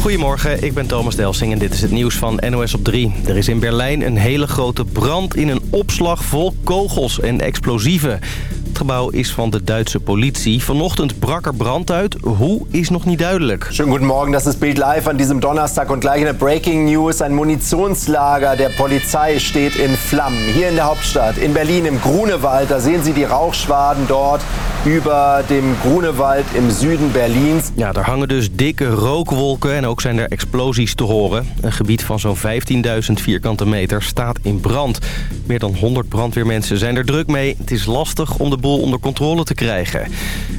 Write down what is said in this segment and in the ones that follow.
Goedemorgen, ik ben Thomas Delsing en dit is het nieuws van NOS op 3. Er is in Berlijn een hele grote brand in een opslag vol kogels en explosieven. Het gebouw is van de Duitse politie. Vanochtend brak er brand uit. Hoe is nog niet duidelijk. Schönen guten Morgen, das ist Bild live an diesem Donnerstag und gleich eine Breaking News. Ein Munitionslager der Polizei steht in Flammen. Hier in der Hauptstadt, in Berlin, im Grunewald. Da sehen Sie die Rauchschwaden dort über dem Grunewald im Süden Berlins. Ja, er hangen dus dikke rookwolken en ook zijn er explosies te horen. Een gebied van zo'n 15.000 vierkante meter staat in brand. Meer dan 100 brandweermensen zijn er druk mee. Het is lastig om de onder controle te krijgen.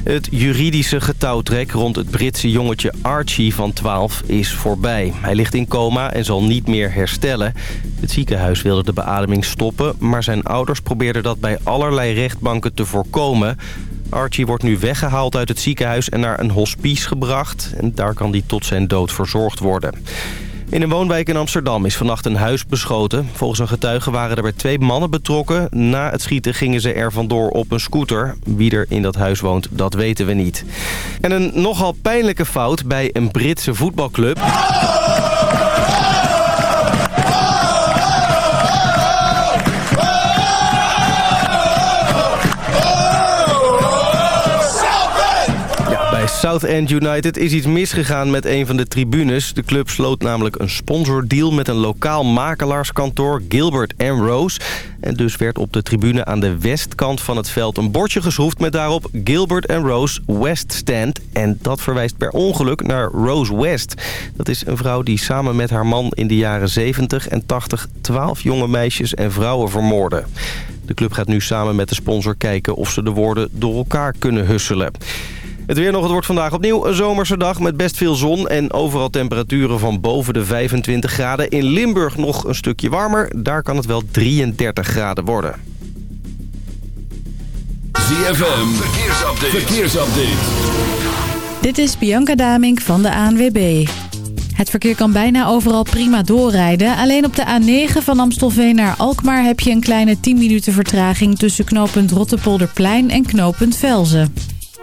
Het juridische getouwtrek rond het Britse jongetje Archie van 12 is voorbij. Hij ligt in coma en zal niet meer herstellen. Het ziekenhuis wilde de beademing stoppen... maar zijn ouders probeerden dat bij allerlei rechtbanken te voorkomen... Archie wordt nu weggehaald uit het ziekenhuis en naar een hospice gebracht. En daar kan hij tot zijn dood verzorgd worden. In een woonwijk in Amsterdam is vannacht een huis beschoten. Volgens een getuige waren er weer twee mannen betrokken. Na het schieten gingen ze er vandoor op een scooter. Wie er in dat huis woont, dat weten we niet. En een nogal pijnlijke fout bij een Britse voetbalclub. Southend United is iets misgegaan met een van de tribunes. De club sloot namelijk een sponsordeal met een lokaal makelaarskantoor Gilbert Rose. En dus werd op de tribune aan de westkant van het veld een bordje geschroefd... met daarop Gilbert Rose West Stand. En dat verwijst per ongeluk naar Rose West. Dat is een vrouw die samen met haar man in de jaren 70 en 80... 12 jonge meisjes en vrouwen vermoordde. De club gaat nu samen met de sponsor kijken of ze de woorden door elkaar kunnen husselen. Het weer nog, het wordt vandaag opnieuw een zomerse dag met best veel zon... en overal temperaturen van boven de 25 graden. In Limburg nog een stukje warmer, daar kan het wel 33 graden worden. ZFM, verkeersupdate. verkeersupdate. Dit is Bianca Damink van de ANWB. Het verkeer kan bijna overal prima doorrijden. Alleen op de A9 van Amstelveen naar Alkmaar heb je een kleine 10 minuten vertraging... tussen knooppunt Rottepolderplein en knooppunt Velzen.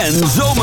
en zo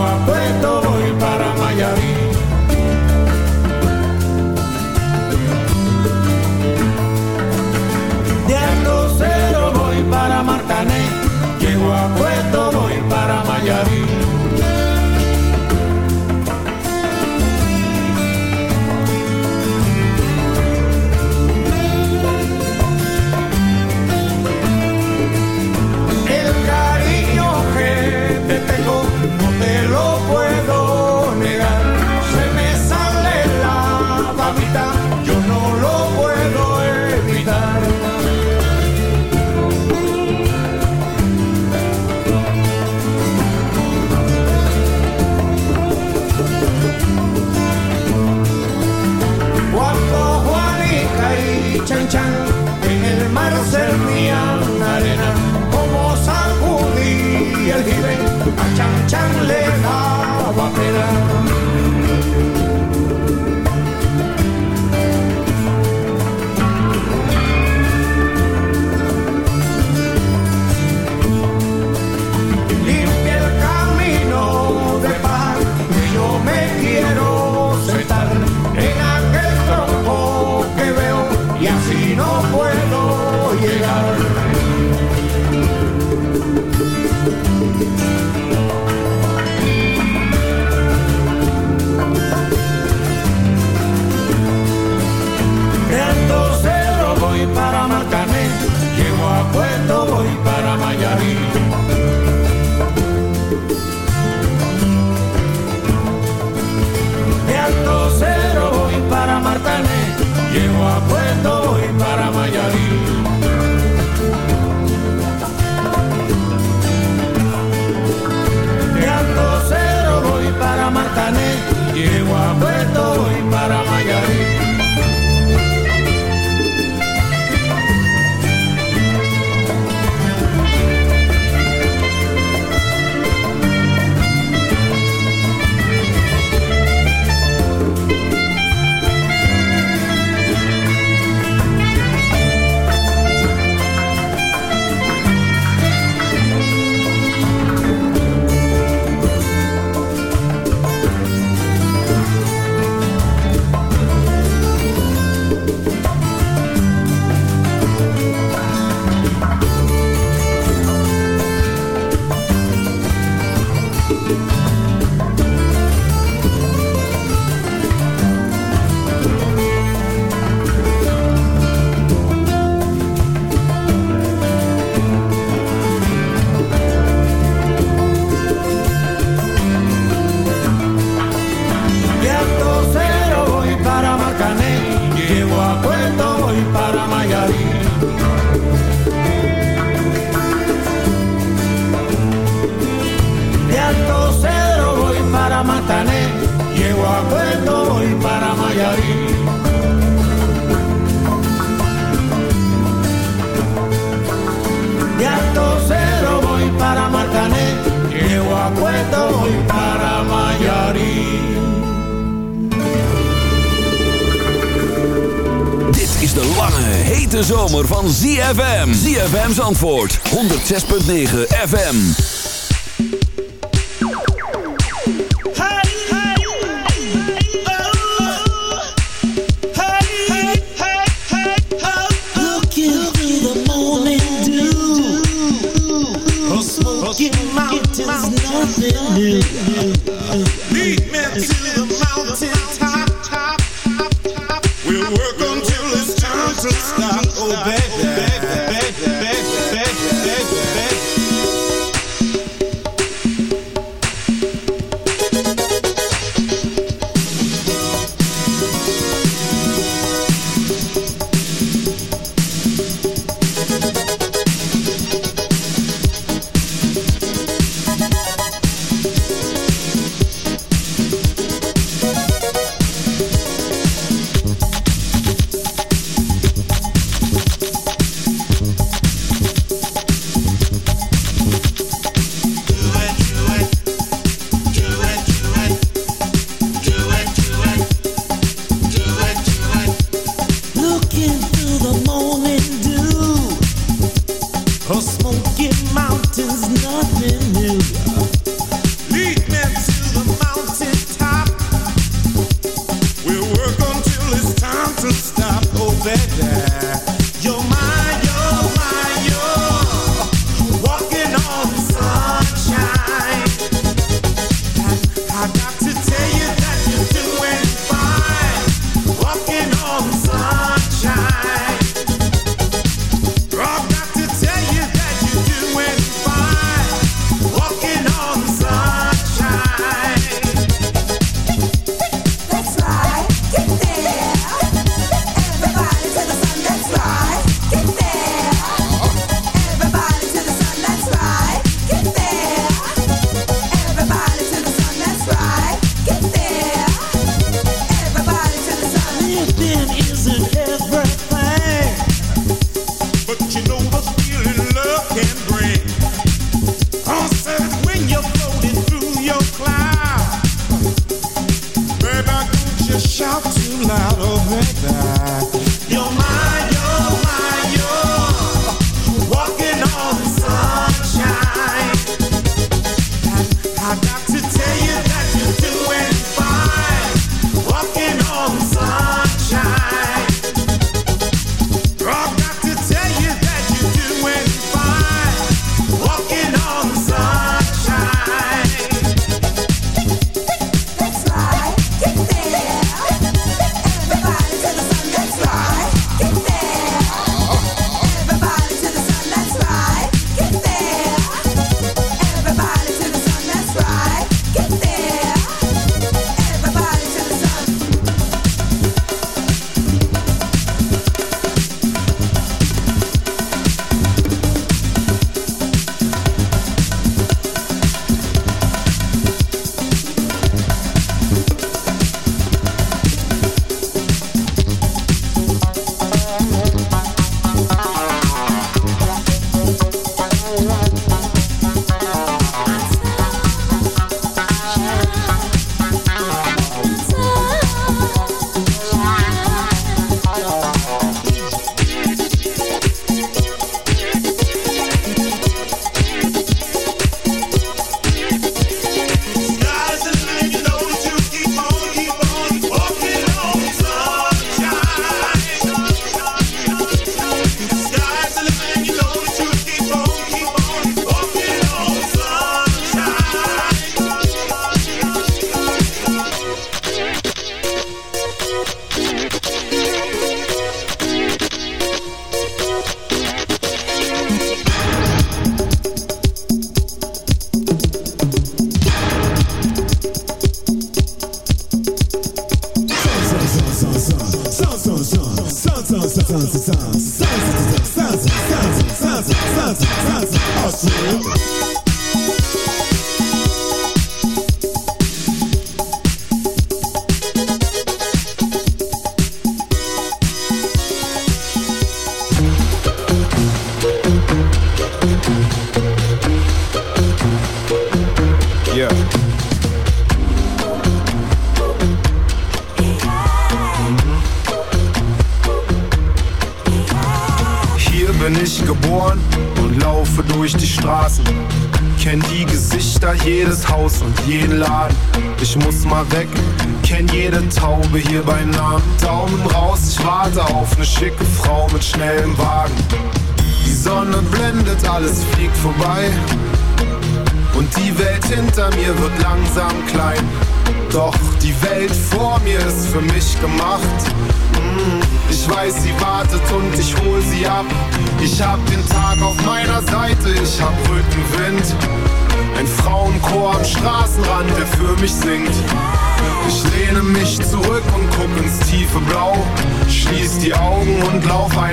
tengo aprieto, voy para Mayarí. De Cero voy para Martané, llego a Puerto, voy para Mayarí. Zandvoort 106.9 FM.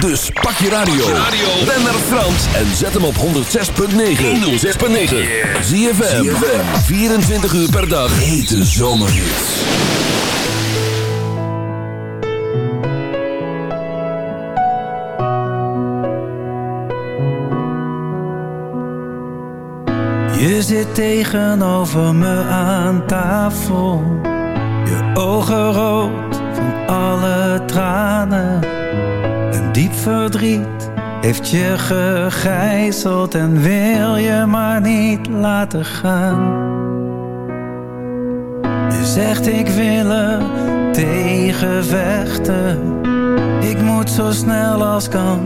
Dus pak je radio. Ben naar Frans en zet hem op 106.9. 106.9. ZFM. 24 uur per dag. Hete zomerhits. Je zit tegenover me aan tafel. Je ogen rood van alle tranen. Diep verdriet heeft je gegijzeld en wil je maar niet laten gaan. Je zegt ik wil er tegen vechten. Ik moet zo snel als kan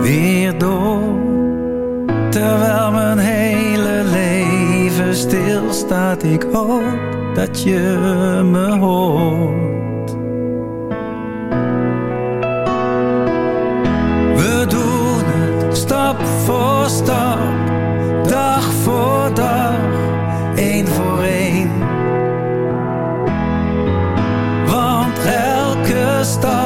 weer door. Terwijl mijn hele leven stilstaat, ik hoop dat je me hoort. voor stap, dag voor dag, één voor één. Want elke stap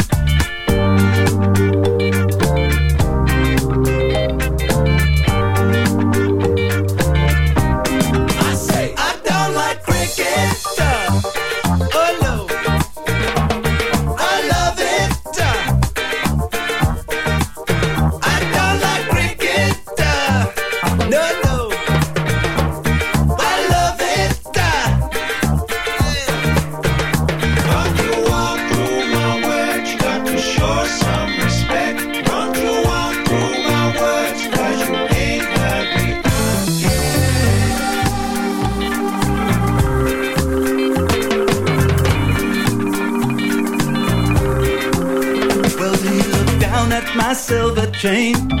chain.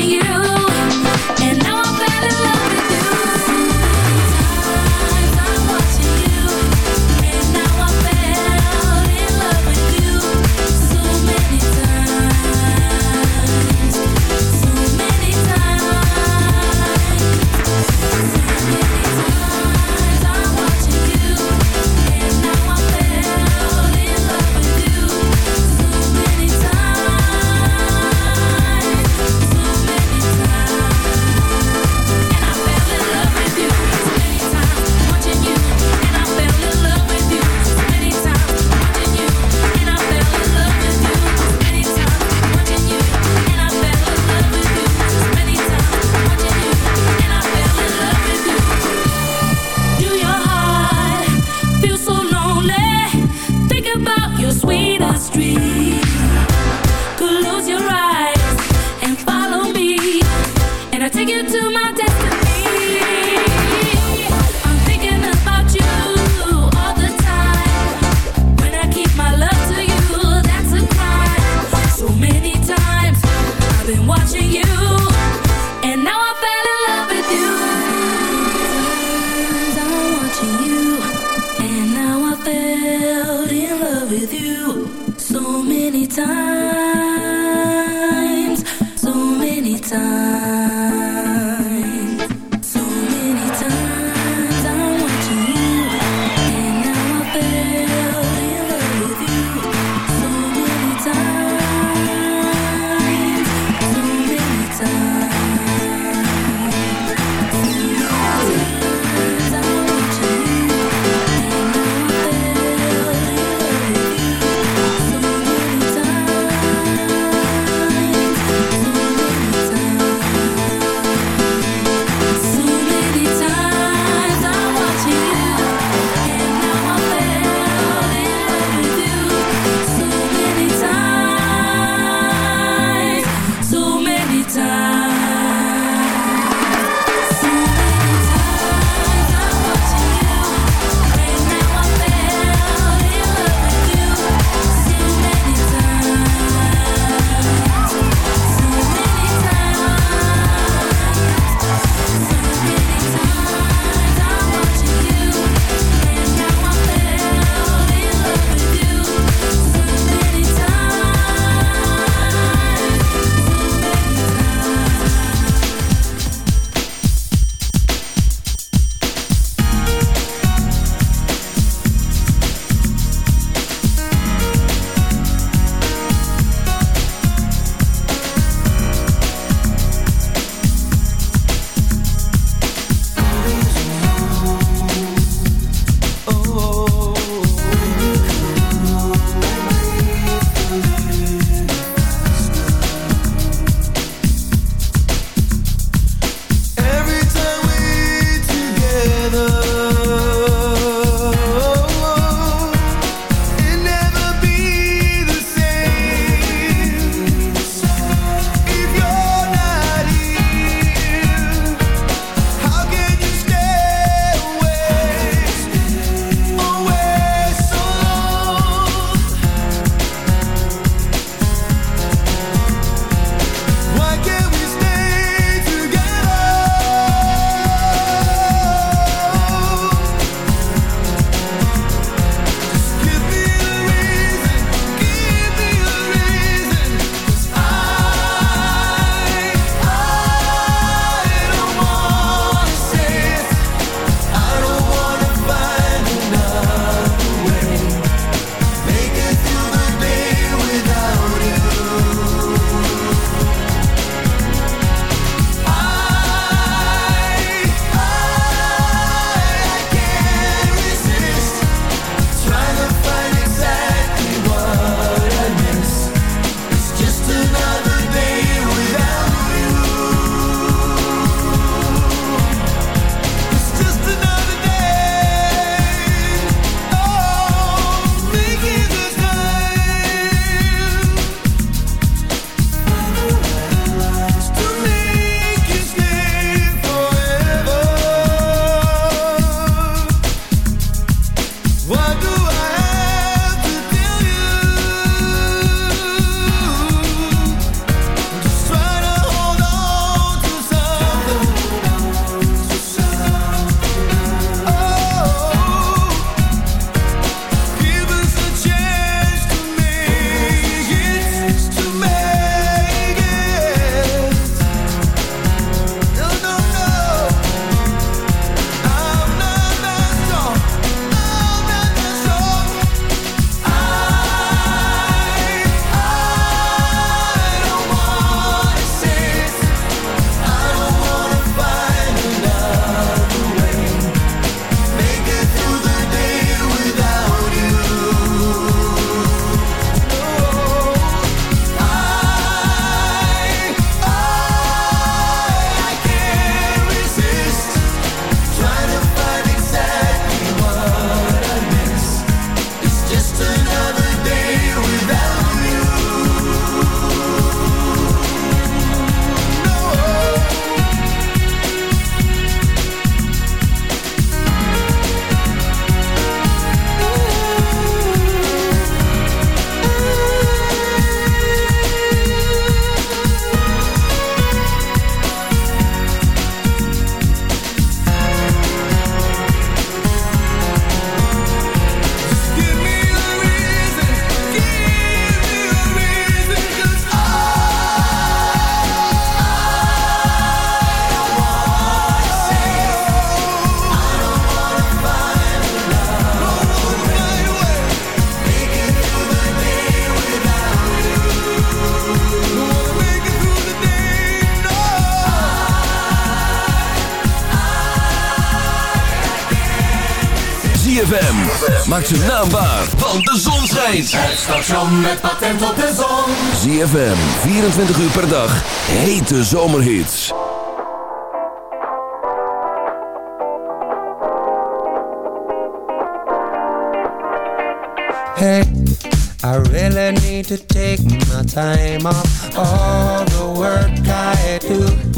you. Maak zijn naam waar, want de zon schijnt. Het station met patent op de zon. ZFM, 24 uur per dag. Hete zomerhits. Hey, I really need to take my time off all the work I do.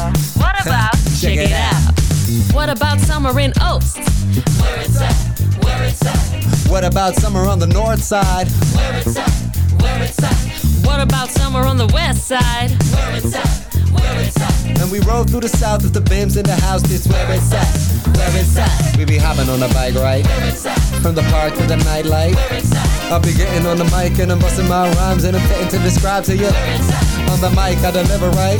Summer in Oaks? Where it's at, where it's at, What about summer on the north side? where it's at, where it's at, What about summer on the west side? where it's at, where it's at, And we roll through the south with the bims in the house. This where it's at, where it's at. We be hopping on a bike, ride where it's at, From the park to the nightlight. where it's at, I'll be getting on the mic and I'm busting my rhymes and I'm fitting to describe to you. On the mic, I deliver right.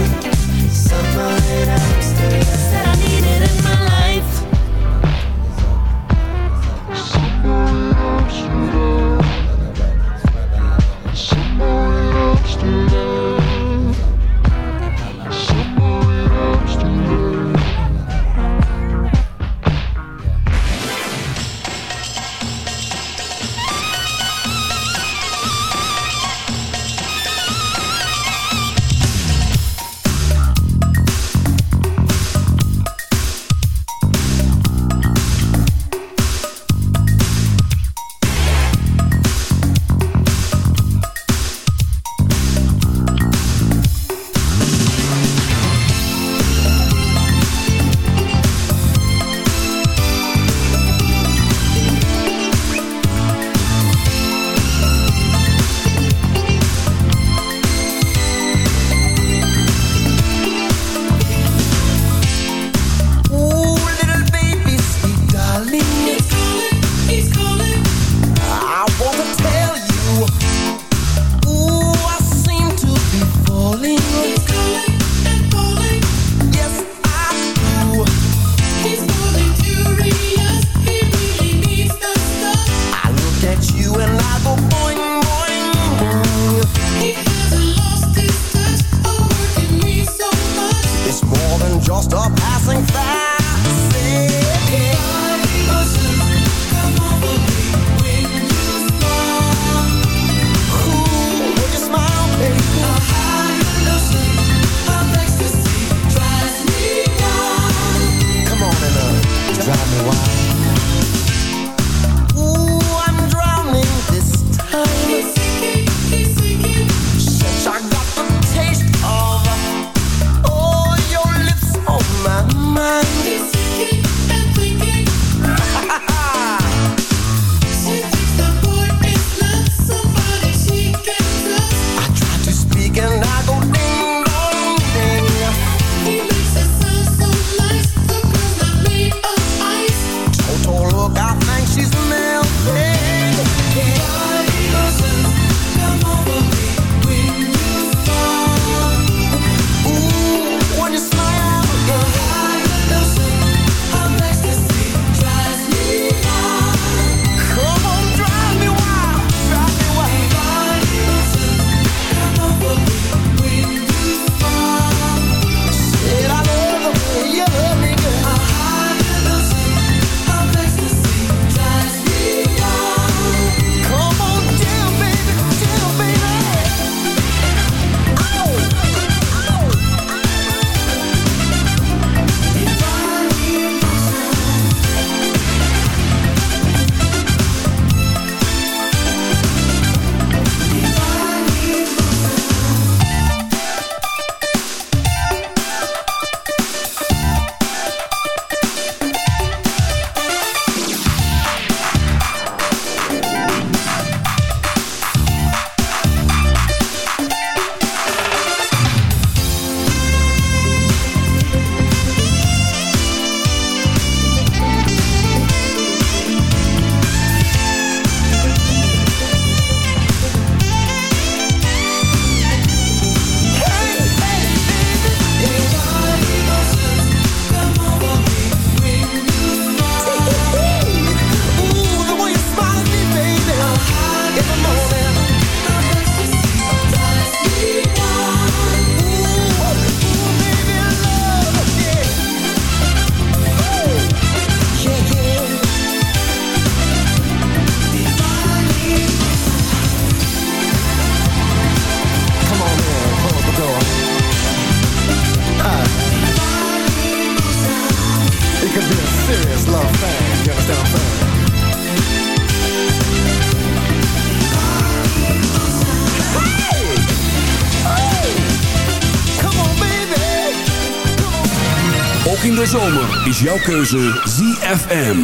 Ook in de zomer is jouw keuze ZFM.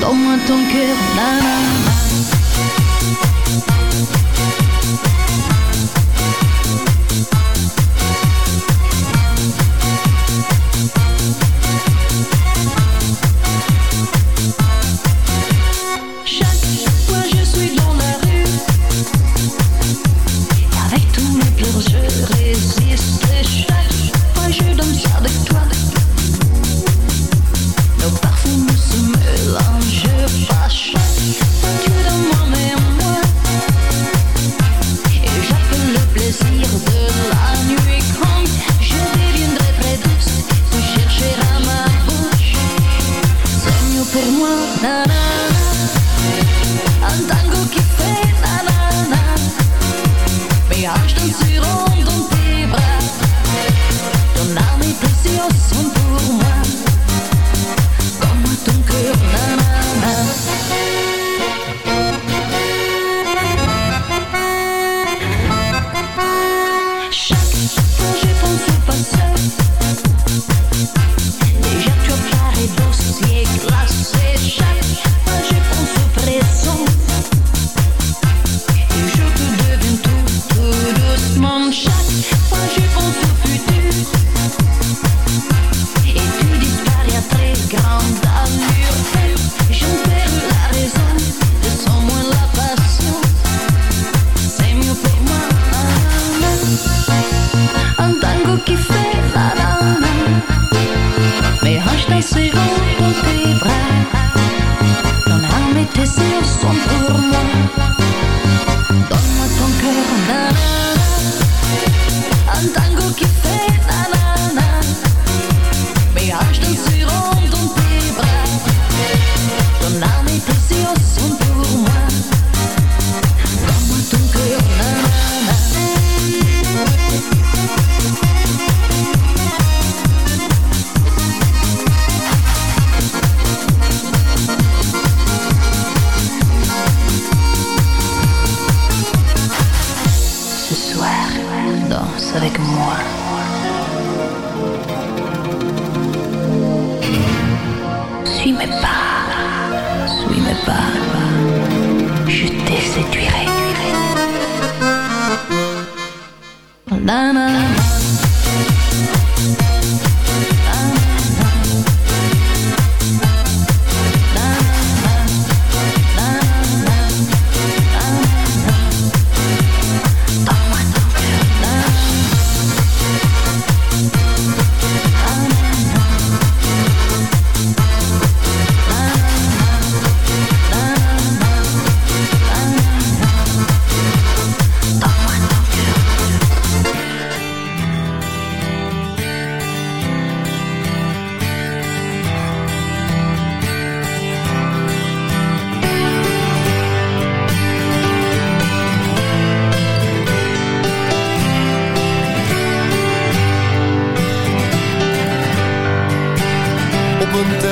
Donne-moi ton cœur, na, na, na. Andango, tango qui fait la dame. Mais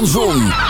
van zon.